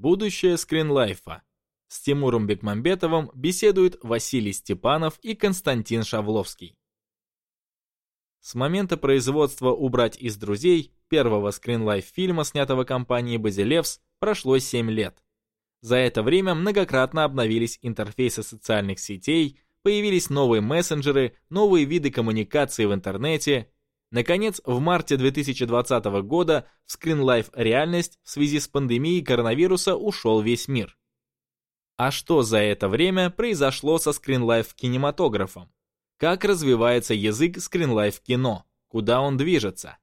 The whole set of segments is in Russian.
Будущее скринлайфа. С Тимуром Бекмамбетовым беседуют Василий Степанов и Константин Шавловский. С момента производства «Убрать из друзей» первого скринлайф-фильма, снятого компанией «Базилевс», прошло 7 лет. За это время многократно обновились интерфейсы социальных сетей, появились новые мессенджеры, новые виды коммуникации в интернете. Наконец, в марте 2020 года в скринлайф реальность в связи с пандемией коронавируса ушел весь мир. А что за это время произошло со скринлайф кинематографом? Как развивается язык скринлайф кино? Куда он движется?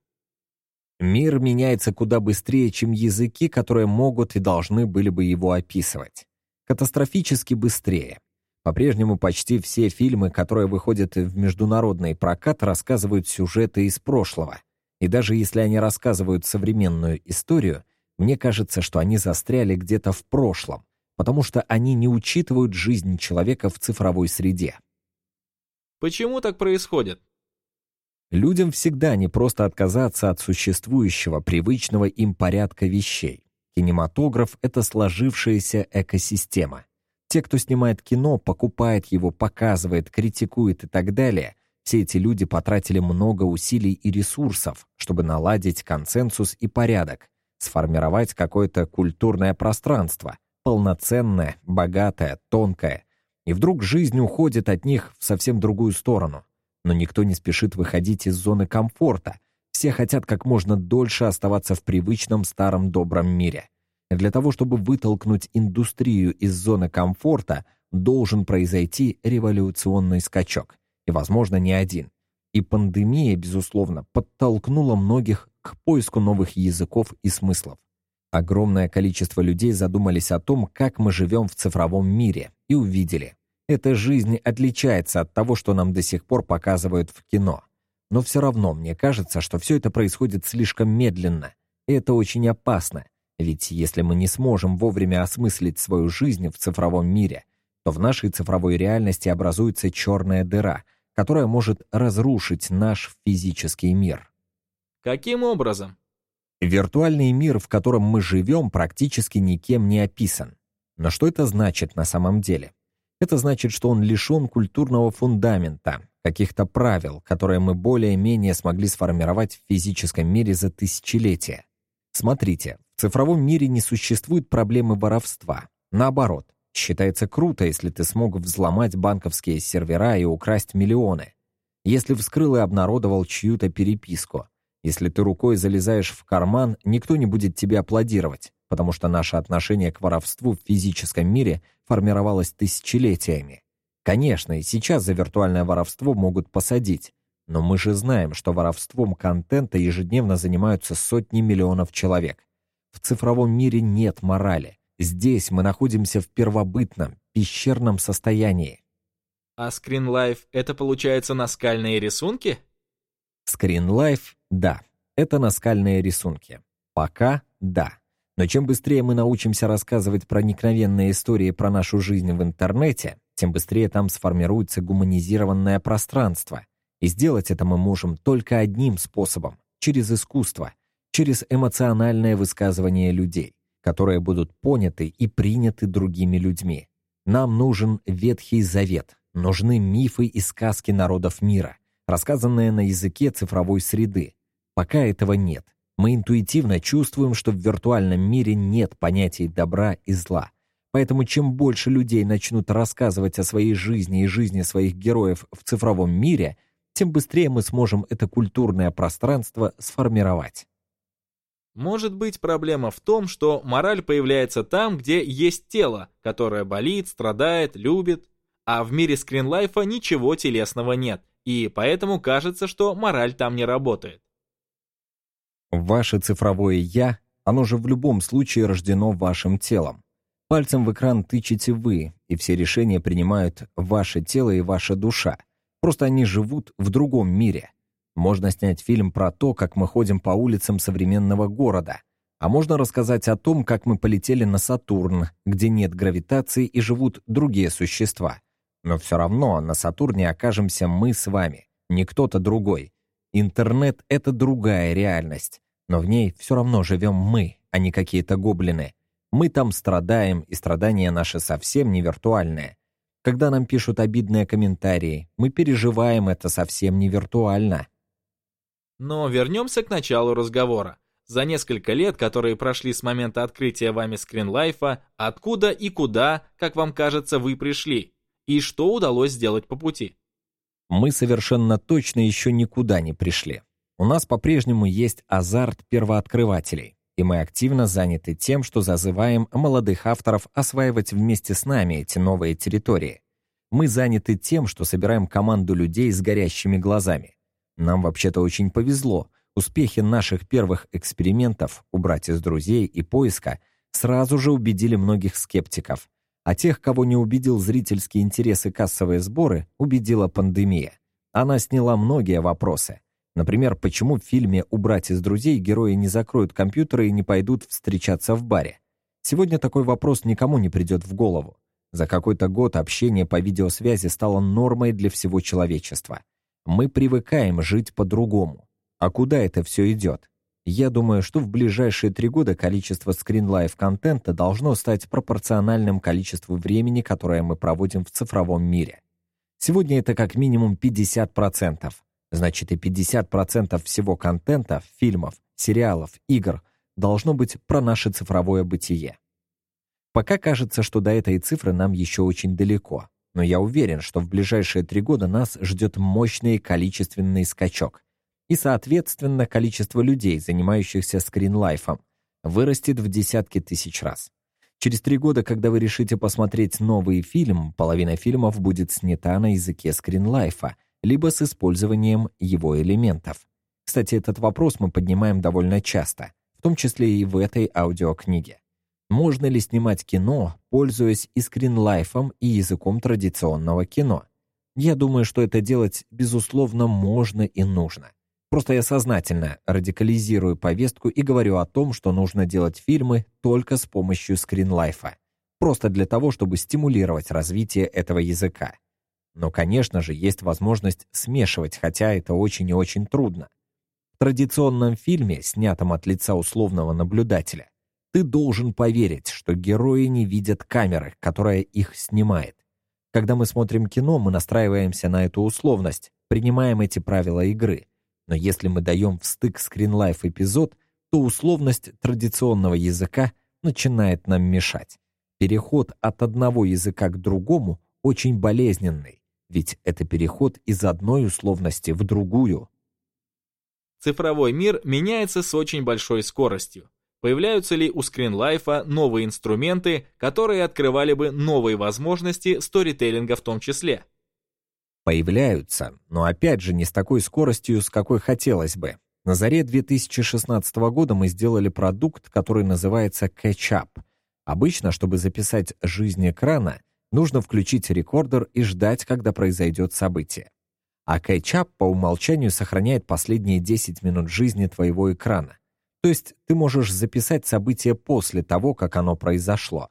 Мир меняется куда быстрее, чем языки, которые могут и должны были бы его описывать. Катастрофически быстрее. По-прежнему почти все фильмы, которые выходят в международный прокат, рассказывают сюжеты из прошлого. И даже если они рассказывают современную историю, мне кажется, что они застряли где-то в прошлом, потому что они не учитывают жизнь человека в цифровой среде. Почему так происходит? Людям всегда не просто отказаться от существующего, привычного им порядка вещей. Кинематограф — это сложившаяся экосистема. Те, кто снимает кино, покупает его, показывает, критикует и так далее, все эти люди потратили много усилий и ресурсов, чтобы наладить консенсус и порядок, сформировать какое-то культурное пространство, полноценное, богатое, тонкое, и вдруг жизнь уходит от них в совсем другую сторону. Но никто не спешит выходить из зоны комфорта. Все хотят как можно дольше оставаться в привычном старом добром мире. Для того, чтобы вытолкнуть индустрию из зоны комфорта, должен произойти революционный скачок. И, возможно, не один. И пандемия, безусловно, подтолкнула многих к поиску новых языков и смыслов. Огромное количество людей задумались о том, как мы живем в цифровом мире, и увидели. Эта жизнь отличается от того, что нам до сих пор показывают в кино. Но все равно мне кажется, что все это происходит слишком медленно. И это очень опасно. Ведь если мы не сможем вовремя осмыслить свою жизнь в цифровом мире, то в нашей цифровой реальности образуется черная дыра, которая может разрушить наш физический мир. Каким образом? Виртуальный мир, в котором мы живем, практически никем не описан. Но что это значит на самом деле? Это значит, что он лишен культурного фундамента, каких-то правил, которые мы более-менее смогли сформировать в физическом мире за тысячелетия. Смотрите, в цифровом мире не существует проблемы воровства. Наоборот, считается круто, если ты смог взломать банковские сервера и украсть миллионы. Если вскрыл и обнародовал чью-то переписку. Если ты рукой залезаешь в карман, никто не будет тебе аплодировать потому что наше отношение к воровству в физическом мире формировалось тысячелетиями. Конечно, и сейчас за виртуальное воровство могут посадить, но мы же знаем, что воровством контента ежедневно занимаются сотни миллионов человек. В цифровом мире нет морали. Здесь мы находимся в первобытном, пещерном состоянии. А Screen это получается наскальные рисунки? Screen да, это наскальные рисунки. Пока да. Но чем быстрее мы научимся рассказывать проникновенные истории про нашу жизнь в интернете, тем быстрее там сформируется гуманизированное пространство. И сделать это мы можем только одним способом — через искусство, через эмоциональное высказывание людей, которые будут поняты и приняты другими людьми. Нам нужен Ветхий Завет, нужны мифы и сказки народов мира, рассказанные на языке цифровой среды. Пока этого нет. Мы интуитивно чувствуем, что в виртуальном мире нет понятий добра и зла. Поэтому чем больше людей начнут рассказывать о своей жизни и жизни своих героев в цифровом мире, тем быстрее мы сможем это культурное пространство сформировать. Может быть, проблема в том, что мораль появляется там, где есть тело, которое болит, страдает, любит, а в мире скринлайфа ничего телесного нет, и поэтому кажется, что мораль там не работает. Ваше цифровое «я», оно же в любом случае рождено вашим телом. Пальцем в экран тычете вы, и все решения принимают ваше тело и ваша душа. Просто они живут в другом мире. Можно снять фильм про то, как мы ходим по улицам современного города. А можно рассказать о том, как мы полетели на Сатурн, где нет гравитации и живут другие существа. Но все равно на Сатурне окажемся мы с вами, не кто-то другой. Интернет — это другая реальность, но в ней все равно живем мы, а не какие-то гоблины. Мы там страдаем, и страдания наши совсем не виртуальные. Когда нам пишут обидные комментарии, мы переживаем это совсем не виртуально. Но вернемся к началу разговора. За несколько лет, которые прошли с момента открытия вами скринлайфа, откуда и куда, как вам кажется, вы пришли? И что удалось сделать по пути? Мы совершенно точно еще никуда не пришли. У нас по-прежнему есть азарт первооткрывателей, и мы активно заняты тем, что зазываем молодых авторов осваивать вместе с нами эти новые территории. Мы заняты тем, что собираем команду людей с горящими глазами. Нам вообще-то очень повезло. Успехи наших первых экспериментов «Убрать из друзей» и «Поиска» сразу же убедили многих скептиков. А тех, кого не убедил зрительский интерес и кассовые сборы, убедила пандемия. Она сняла многие вопросы. Например, почему в фильме «Убрать из друзей» герои не закроют компьютеры и не пойдут встречаться в баре? Сегодня такой вопрос никому не придет в голову. За какой-то год общение по видеосвязи стало нормой для всего человечества. Мы привыкаем жить по-другому. А куда это все идет? Я думаю, что в ближайшие три года количество скринлайф-контента должно стать пропорциональным количеству времени, которое мы проводим в цифровом мире. Сегодня это как минимум 50%. Значит, и 50% всего контента, фильмов, сериалов, игр должно быть про наше цифровое бытие. Пока кажется, что до этой цифры нам еще очень далеко, но я уверен, что в ближайшие три года нас ждет мощный количественный скачок и, соответственно, количество людей, занимающихся скринлайфом, вырастет в десятки тысяч раз. Через три года, когда вы решите посмотреть новый фильм, половина фильмов будет снята на языке скринлайфа, либо с использованием его элементов. Кстати, этот вопрос мы поднимаем довольно часто, в том числе и в этой аудиокниге. Можно ли снимать кино, пользуясь и скринлайфом, и языком традиционного кино? Я думаю, что это делать, безусловно, можно и нужно. Просто я сознательно радикализирую повестку и говорю о том, что нужно делать фильмы только с помощью скринлайфа. Просто для того, чтобы стимулировать развитие этого языка. Но, конечно же, есть возможность смешивать, хотя это очень и очень трудно. В традиционном фильме, снятом от лица условного наблюдателя, ты должен поверить, что герои не видят камеры, которая их снимает. Когда мы смотрим кино, мы настраиваемся на эту условность, принимаем эти правила игры – но если мы даем в стык скринлайф эпизод, то условность традиционного языка начинает нам мешать. Переход от одного языка к другому очень болезненный, ведь это переход из одной условности в другую. Цифровой мир меняется с очень большой скоростью. Появляются ли у скринлайфа новые инструменты, которые открывали бы новые возможности сторителлинга в том числе? Появляются, но опять же не с такой скоростью, с какой хотелось бы. На заре 2016 года мы сделали продукт, который называется Catch-up. Обычно, чтобы записать жизнь экрана, нужно включить рекордер и ждать, когда произойдет событие. А Catch-up по умолчанию сохраняет последние 10 минут жизни твоего экрана. То есть ты можешь записать событие после того, как оно произошло.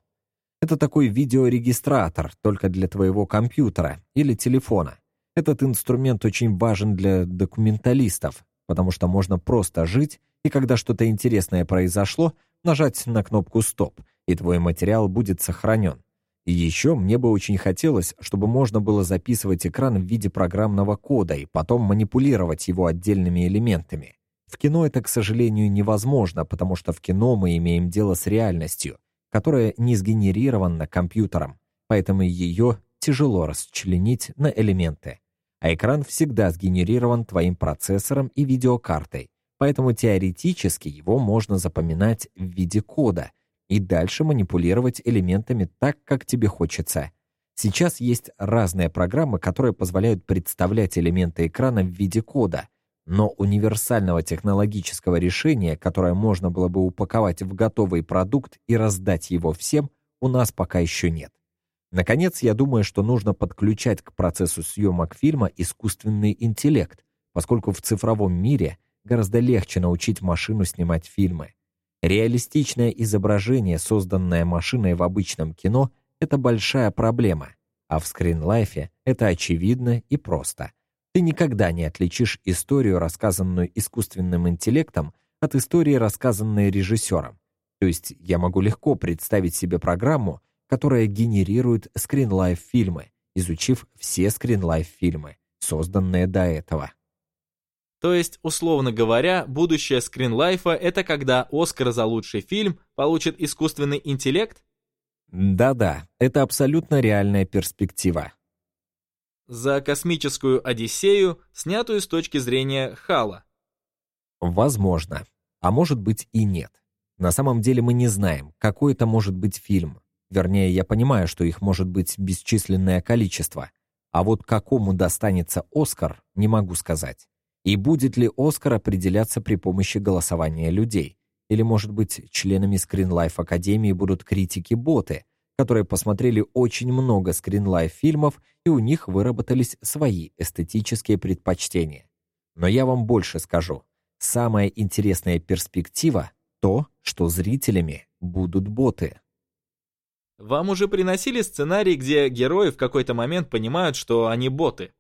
Это такой видеорегистратор, только для твоего компьютера или телефона. Этот инструмент очень важен для документалистов, потому что можно просто жить, и когда что-то интересное произошло, нажать на кнопку «Стоп», и твой материал будет сохранен. И еще мне бы очень хотелось, чтобы можно было записывать экран в виде программного кода и потом манипулировать его отдельными элементами. В кино это, к сожалению, невозможно, потому что в кино мы имеем дело с реальностью, которая не сгенерирована компьютером, поэтому ее тяжело расчленить на элементы а экран всегда сгенерирован твоим процессором и видеокартой, поэтому теоретически его можно запоминать в виде кода и дальше манипулировать элементами так, как тебе хочется. Сейчас есть разные программы, которые позволяют представлять элементы экрана в виде кода, но универсального технологического решения, которое можно было бы упаковать в готовый продукт и раздать его всем, у нас пока еще нет. Наконец, я думаю, что нужно подключать к процессу съемок фильма искусственный интеллект, поскольку в цифровом мире гораздо легче научить машину снимать фильмы. Реалистичное изображение, созданное машиной в обычном кино, это большая проблема, а в скринлайфе это очевидно и просто. Ты никогда не отличишь историю, рассказанную искусственным интеллектом, от истории, рассказанной режиссером. То есть я могу легко представить себе программу, которая генерирует скринлайф-фильмы, изучив все скринлайф-фильмы, созданные до этого. То есть, условно говоря, будущее скринлайфа — это когда Оскар за лучший фильм получит искусственный интеллект? Да-да, это абсолютно реальная перспектива. За космическую Одиссею, снятую с точки зрения Хала. Возможно. А может быть и нет. На самом деле мы не знаем, какой это может быть фильм. Вернее, я понимаю, что их может быть бесчисленное количество. А вот какому достанется Оскар, не могу сказать. И будет ли Оскар определяться при помощи голосования людей? Или, может быть, членами Screen Академии будут критики-боты, которые посмотрели очень много Screen фильмов и у них выработались свои эстетические предпочтения. Но я вам больше скажу. Самая интересная перспектива — то, что зрителями будут боты. Вам уже приносили сценарий, где герои в какой-то момент понимают, что они боты?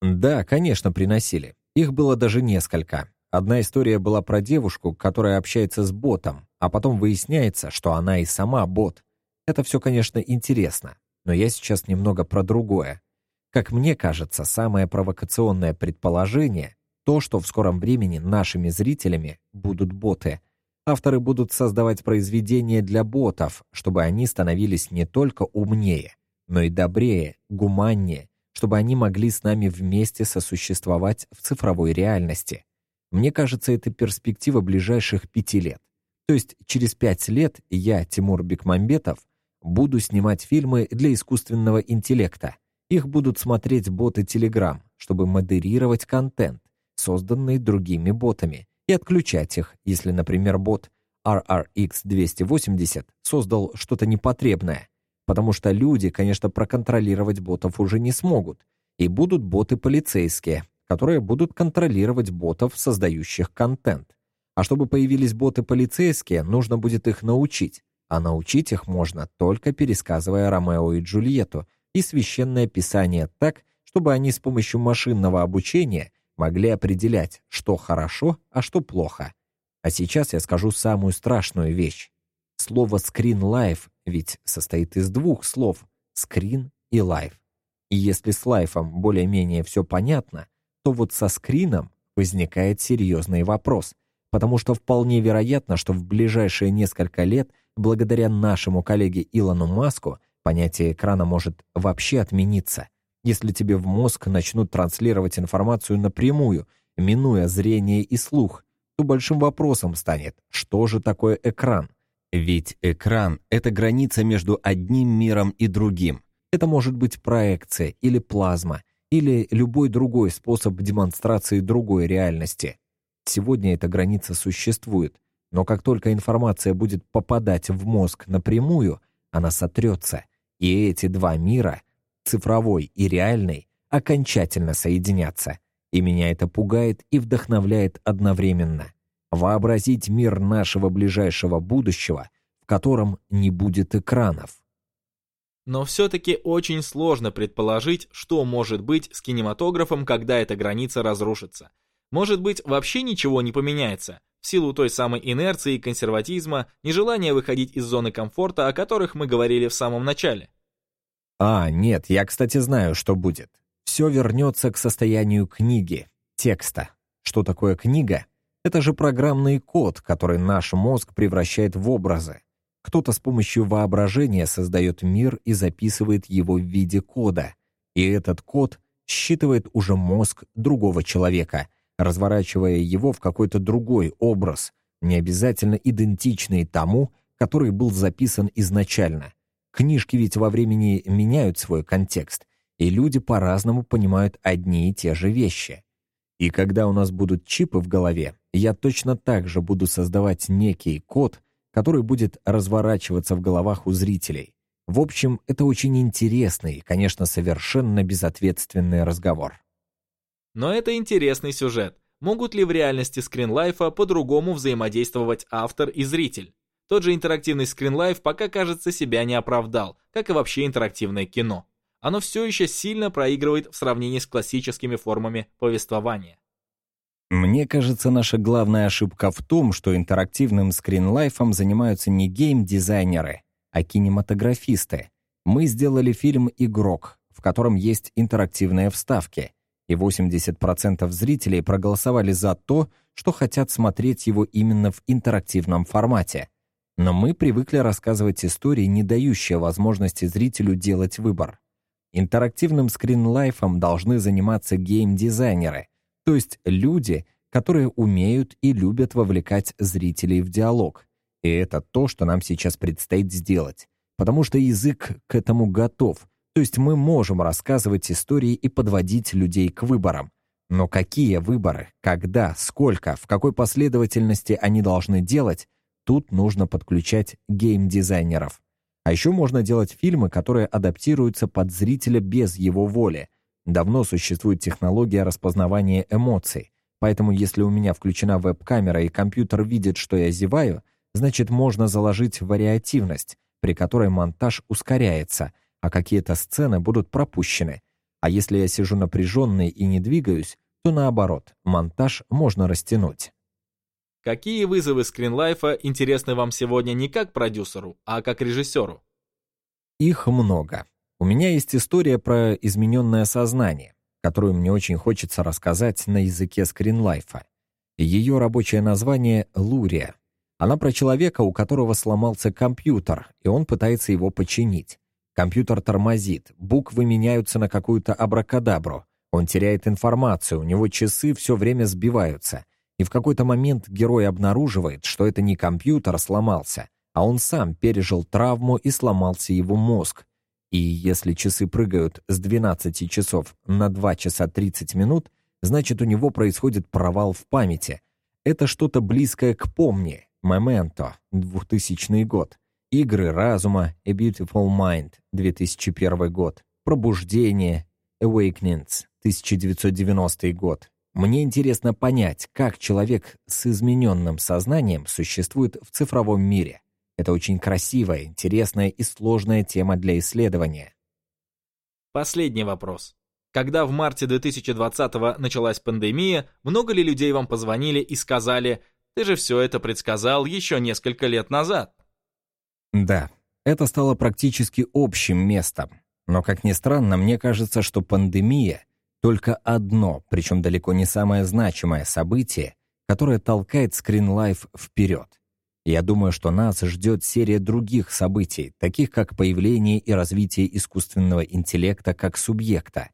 Да, конечно, приносили. Их было даже несколько. Одна история была про девушку, которая общается с ботом, а потом выясняется, что она и сама бот. Это все, конечно, интересно, но я сейчас немного про другое. Как мне кажется, самое провокационное предположение — то, что в скором времени нашими зрителями будут боты. Авторы будут создавать произведения для ботов, чтобы они становились не только умнее, но и добрее, гуманнее, чтобы они могли с нами вместе сосуществовать в цифровой реальности. Мне кажется, это перспектива ближайших пяти лет. То есть через пять лет я, Тимур Бекмамбетов, буду снимать фильмы для искусственного интеллекта. Их будут смотреть боты Telegram, чтобы модерировать контент, созданный другими ботами, и отключать их, если, например, бот RRX280 создал что-то непотребное, потому что люди, конечно, проконтролировать ботов уже не смогут, и будут боты полицейские, которые будут контролировать ботов, создающих контент. А чтобы появились боты полицейские, нужно будет их научить, а научить их можно только пересказывая Ромео и Джульетту и священное писание так, чтобы они с помощью машинного обучения могли определять, что хорошо, а что плохо. А сейчас я скажу самую страшную вещь. Слово «screen life» ведь состоит из двух слов «screen» и «life». И если с лайфом более-менее все понятно, то вот со скрином возникает серьезный вопрос, потому что вполне вероятно, что в ближайшие несколько лет, благодаря нашему коллеге Илону Маску, понятие экрана может вообще отмениться. Если тебе в мозг начнут транслировать информацию напрямую, минуя зрение и слух, то большим вопросом станет, что же такое экран? Ведь экран — это граница между одним миром и другим. Это может быть проекция или плазма, или любой другой способ демонстрации другой реальности. Сегодня эта граница существует, но как только информация будет попадать в мозг напрямую, она сотрется, и эти два мира, цифровой и реальный, окончательно соединятся. И меня это пугает и вдохновляет одновременно вообразить мир нашего ближайшего будущего, в котором не будет экранов. Но все-таки очень сложно предположить, что может быть с кинематографом, когда эта граница разрушится. Может быть, вообще ничего не поменяется, силу той самой инерции, консерватизма, нежелания выходить из зоны комфорта, о которых мы говорили в самом начале. А, нет, я, кстати, знаю, что будет. Все вернется к состоянию книги, текста. Что такое книга? Это же программный код, который наш мозг превращает в образы. Кто-то с помощью воображения создает мир и записывает его в виде кода. И этот код считывает уже мозг другого человека, разворачивая его в какой-то другой образ, не обязательно идентичный тому, который был записан изначально. Книжки ведь во времени меняют свой контекст, и люди по-разному понимают одни и те же вещи. И когда у нас будут чипы в голове, я точно так же буду создавать некий код, который будет разворачиваться в головах у зрителей. В общем, это очень интересный и, конечно, совершенно безответственный разговор. Но это интересный сюжет. Могут ли в реальности скринлайфа по-другому взаимодействовать автор и зритель? Тот же интерактивный скринлайф пока, кажется, себя не оправдал, как и вообще интерактивное кино. Оно все еще сильно проигрывает в сравнении с классическими формами повествования. Мне кажется, наша главная ошибка в том, что интерактивным скринлайфом занимаются не гейм-дизайнеры, а кинематографисты. Мы сделали фильм «Игрок», в котором есть интерактивные вставки, и 80% зрителей проголосовали за то, что хотят смотреть его именно в интерактивном формате. Но мы привыкли рассказывать истории, не дающие возможности зрителю делать выбор. Интерактивным скринлайфом должны заниматься гейм-дизайнеры, то есть люди, которые умеют и любят вовлекать зрителей в диалог. И это то, что нам сейчас предстоит сделать, потому что язык к этому готов, то есть мы можем рассказывать истории и подводить людей к выборам. Но какие выборы, когда, сколько, в какой последовательности они должны делать, тут нужно подключать гейм-дизайнеров. А еще можно делать фильмы, которые адаптируются под зрителя без его воли. Давно существует технология распознавания эмоций. Поэтому если у меня включена веб-камера и компьютер видит, что я зеваю, значит можно заложить вариативность, при которой монтаж ускоряется, а какие-то сцены будут пропущены. А если я сижу напряженный и не двигаюсь, то наоборот, монтаж можно растянуть. Какие вызовы скринлайфа интересны вам сегодня не как продюсеру, а как режиссеру? Их много. У меня есть история про измененное сознание, которую мне очень хочется рассказать на языке скринлайфа. Ее рабочее название — Лурия. Она про человека, у которого сломался компьютер, и он пытается его починить. Компьютер тормозит, буквы меняются на какую-то абракадабру. Он теряет информацию, у него часы все время сбиваются — и в какой-то момент герой обнаруживает, что это не компьютер сломался, а он сам пережил травму и сломался его мозг. И если часы прыгают с 12 часов на 2 часа 30 минут, значит у него происходит провал в памяти. Это что-то близкое к «Помни», «Мементо», 2000 год, «Игры разума», «A Beautiful Mind», 2001 год, «Пробуждение», «Awakenings», 1990 год, мне интересно понять, как человек с измененным сознанием существует в цифровом мире. Это очень красивая, интересная и сложная тема для исследования. Последний вопрос. Когда в марте 2020 началась пандемия, много ли людей вам позвонили и сказали, ты же все это предсказал еще несколько лет назад? Да, это стало практически общим местом. Но, как ни странно, мне кажется, что пандемия только одно, причем далеко не самое значимое событие, которое толкает скринлайф вперед. Я думаю, что нас ждет серия других событий, таких как появление и развитие искусственного интеллекта как субъекта.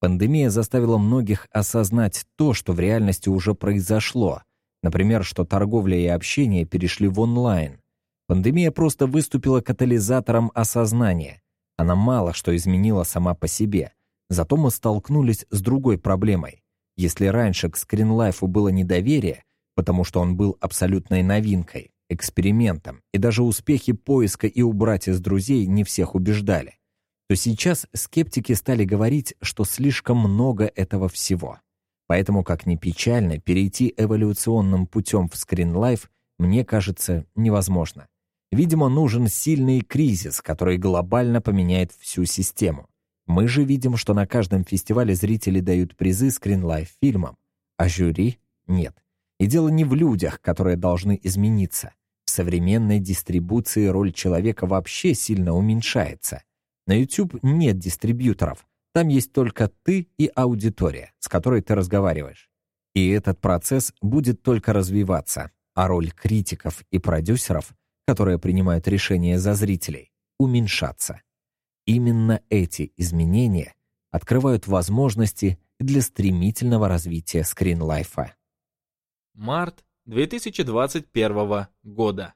Пандемия заставила многих осознать то, что в реальности уже произошло. Например, что торговля и общение перешли в онлайн. Пандемия просто выступила катализатором осознания. Она мало что изменила сама по себе, Зато мы столкнулись с другой проблемой. Если раньше к скринлайфу было недоверие, потому что он был абсолютной новинкой, экспериментом, и даже успехи поиска и убрать из друзей не всех убеждали, то сейчас скептики стали говорить, что слишком много этого всего. Поэтому, как ни печально, перейти эволюционным путем в скринлайф мне кажется невозможно. Видимо, нужен сильный кризис, который глобально поменяет всю систему. Мы же видим, что на каждом фестивале зрители дают призы скринлайф фильмам, а жюри — нет. И дело не в людях, которые должны измениться. В современной дистрибуции роль человека вообще сильно уменьшается. На YouTube нет дистрибьюторов. Там есть только ты и аудитория, с которой ты разговариваешь. И этот процесс будет только развиваться, а роль критиков и продюсеров, которые принимают решения за зрителей, уменьшаться. Именно эти изменения открывают возможности для стремительного развития скринлайфа. Март 2021 года.